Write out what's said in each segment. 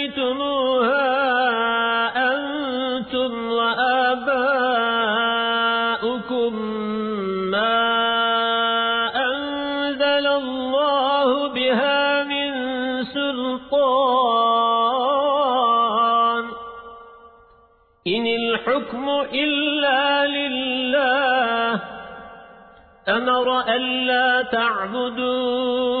سميتموها أنتم وآباؤكم ما أنزل الله بها من سلطان. إن الحكم إلا لله أمر ألا تعبدوا.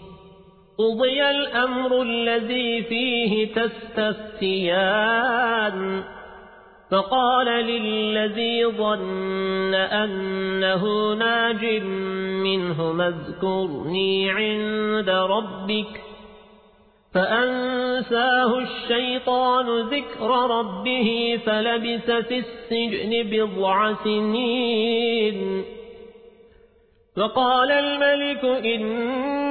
قضي الأمر الذي فيه تستفتيان فقال للذي ظن أنه ناج منه اذكرني عند ربك فأنساه الشيطان ذكر ربه فلبس في السجن بضع سنين فقال الملك إني